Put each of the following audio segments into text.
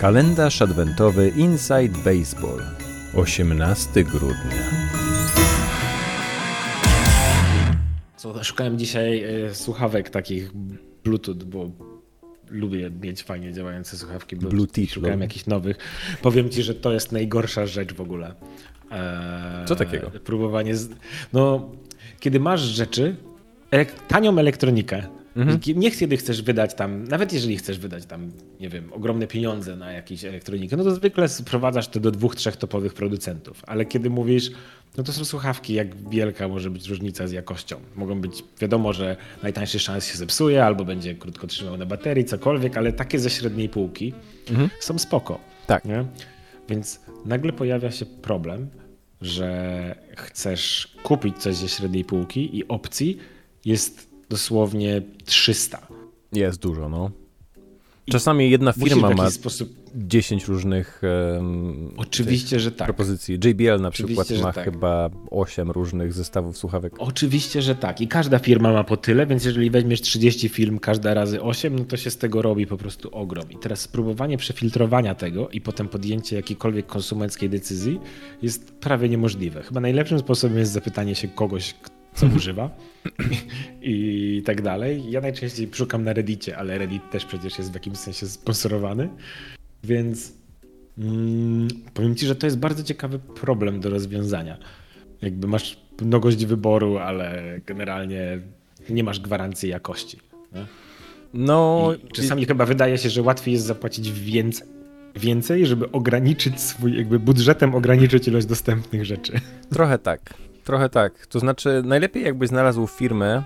Kalendarz adwentowy Inside Baseball 18 grudnia. Co, szukałem dzisiaj y, słuchawek takich Bluetooth, bo lubię mieć fajnie działające słuchawki Bluetooth. Bluetooth, Szukałem no. jakichś nowych. Powiem ci, że to jest najgorsza rzecz w ogóle. Eee, Co takiego? Próbowanie. Z... No, kiedy masz rzeczy, elek tanią elektronikę. Mhm. Nie kiedy chcesz wydać tam, nawet jeżeli chcesz wydać tam, nie wiem, ogromne pieniądze na jakąś elektronikę, no to zwykle sprowadzasz to do dwóch, trzech topowych producentów. Ale kiedy mówisz, no to są słuchawki, jak wielka może być różnica z jakością. Mogą być, wiadomo, że najtańszy szans się zepsuje, albo będzie krótko trzymał na baterii, cokolwiek, ale takie ze średniej półki są spoko. Tak. Nie? Więc nagle pojawia się problem, że chcesz kupić coś ze średniej półki i opcji jest dosłownie 300. Jest dużo, no. Czasami jedna firma ma sposób... 10 różnych em, Oczywiście, że tak. propozycji. JBL na Oczywiście, przykład ma tak. chyba 8 różnych zestawów słuchawek. Oczywiście, że tak. I każda firma ma po tyle, więc jeżeli weźmiesz 30 film, każda razy 8, no to się z tego robi po prostu ogrom. I teraz spróbowanie przefiltrowania tego i potem podjęcie jakiejkolwiek konsumenckiej decyzji jest prawie niemożliwe. Chyba najlepszym sposobem jest zapytanie się kogoś, co używa i tak dalej. Ja najczęściej szukam na Reddicie, ale Reddit też przecież jest w jakimś sensie sponsorowany, więc mm, powiem ci, że to jest bardzo ciekawy problem do rozwiązania. Jakby masz mnogość wyboru, ale generalnie nie masz gwarancji jakości. Nie? No, I czasami chyba wydaje się, że łatwiej jest zapłacić więcej, więcej, żeby ograniczyć swój, jakby budżetem ograniczyć ilość dostępnych rzeczy. trochę tak. Trochę tak. To znaczy, najlepiej jakbyś znalazł firmę,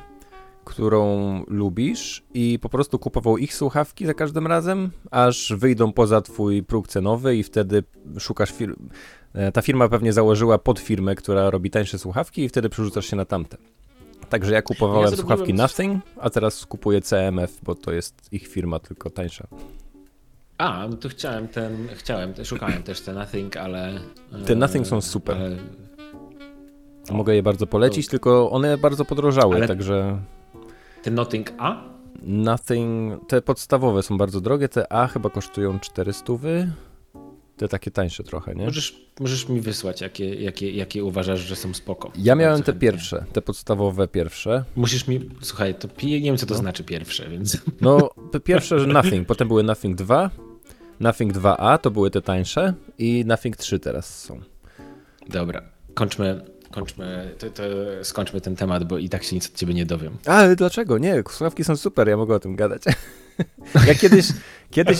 którą lubisz i po prostu kupował ich słuchawki za każdym razem, aż wyjdą poza twój próg cenowy i wtedy szukasz firm. e, Ta firma pewnie założyła podfirmę, która robi tańsze słuchawki i wtedy przerzucasz się na tamte. Także ja kupowałem Ja słuchawki Nothing, a teraz kupuję CMF, bo to jest ich firma, tylko tańsza. A, no to chciałem ten, chciałem, szukałem też te Nothing, ale... Te Nothing są super. Ale, Mogę je bardzo polecić, tylko one bardzo podrożały, Ale- także te Nothing A? Nothing, te podstawowe są bardzo drogie, te A chyba kosztują 400, te takie tańsze trochę, nie? Możesz, możesz mi wysłać, jakie, jakie, jakie uważasz, że są spoko. Ja miałem te pierwsze, te podstawowe pierwsze. Musisz mi, słuchaj, to nie wiem, co to znaczy pierwsze, więc... No, te pierwsze, że Nothing, potem były Nothing 2, Nothing 2A, to były te tańsze i Nothing 3 teraz są. Dobra, kończmy, kończmy, to, to skończmy ten temat, bo i tak się nic od ciebie nie dowiem. Ale dlaczego? Nie, słuchawki są super, ja mogę o tym gadać. Ja kiedyś, kiedyś,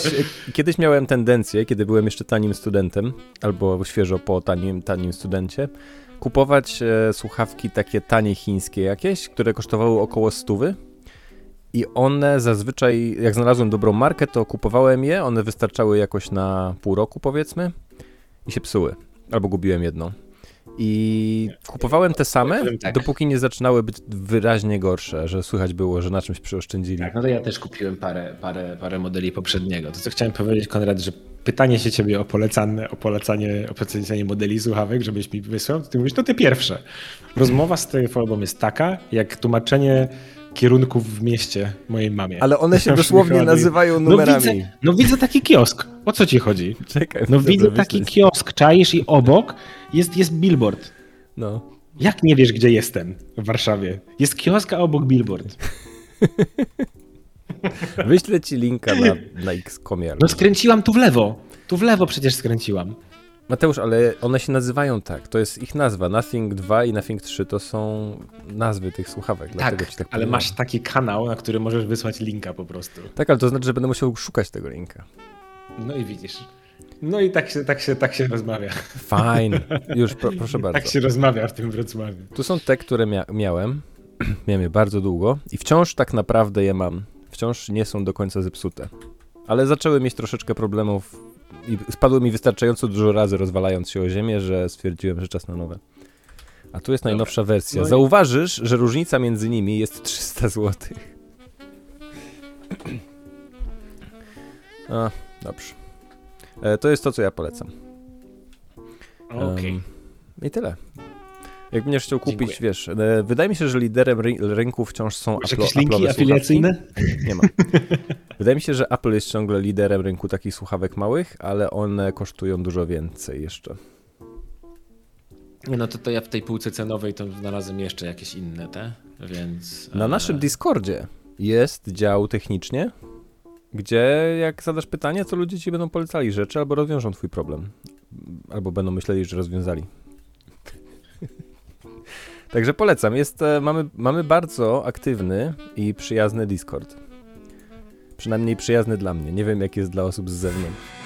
kiedyś miałem tendencję, kiedy byłem jeszcze tanim studentem, albo świeżo po tanim, tanim studencie, kupować e, słuchawki takie tanie chińskie jakieś, które kosztowały około stówy. I one zazwyczaj, jak znalazłem dobrą markę, to kupowałem je, one wystarczały jakoś na pół roku powiedzmy i się psuły. Albo gubiłem jedną. I kupowałem te same, tak. dopóki nie zaczynały być wyraźnie gorsze, że słychać było, że na czymś przyoszczędzili. Tak, no to ja też kupiłem parę, parę, parę modeli poprzedniego. To co chciałem powiedzieć, Konrad, że pytanie się ciebie o polecane, o polecanie, o polecanie modeli słuchawek, żebyś mi wysłał, to ty mówisz, to te pierwsze. Rozmowa z telefonem jest taka, jak tłumaczenie kierunków w mieście mojej mamie. Ale one się dosłownie nazywają no numerami. widzę, no widzę taki kiosk. O co ci chodzi? Czekaj. No widzę taki ci. kiosk, czaisz i obok jest, jest billboard. No. Jak nie wiesz, gdzie jestem w Warszawie? Jest kiosk, a obok billboard. Wyślę ci linka na, na X-komie. No skręciłam tu w lewo. Tu w lewo przecież skręciłam. Mateusz, ale one się nazywają tak. To jest ich nazwa. Nothing 2 i Nothing 3 to są nazwy tych słuchawek. Tak, tak ale powiedziałem. masz taki kanał, na który możesz wysłać linka po prostu. Tak, ale to znaczy, że będę musiał szukać tego linka. No i widzisz. No i tak się, tak się, tak się rozmawia. Fine. Już, pro, proszę bardzo. Tak się rozmawia w tym Wrocławiu. Tu są te, które mia miałem. miałem je bardzo długo i wciąż tak naprawdę je mam. Wciąż nie są do końca zepsute. Ale zaczęły mieć troszeczkę problemów i spadły mi wystarczająco dużo razy rozwalając się o ziemię, że stwierdziłem, że czas na nowe. A tu jest najnowsza wersja. No i- Zauważysz, że różnica między nimi jest 300 zł. A, dobrze. E, to jest to, co ja polecam. Okej. Em, I tyle. Jak będziesz chciał kupić, Dziękuję. wiesz, e, wydaje mi się, że liderem rynku wciąż są Apple, jakieś linki afiliacyjne? Nie mam. wydaje mi się, że Apple jest ciągle liderem rynku takich słuchawek małych, ale one kosztują dużo więcej jeszcze. No to, to ja w tej półce cenowej to znalazłem jeszcze jakieś inne te, więc... Na naszym Discordzie jest dział technicznie, gdzie jak zadasz pytanie, to ludzie ci będą polecali rzeczy albo rozwiążą twój problem. Albo będą myśleli, że rozwiązali. Także polecam. Jest, e, mamy, mamy bardzo aktywny i przyjazny Discord. Przynajmniej przyjazny dla mnie. Nie wiem, jak jest dla osób z zewnątrz.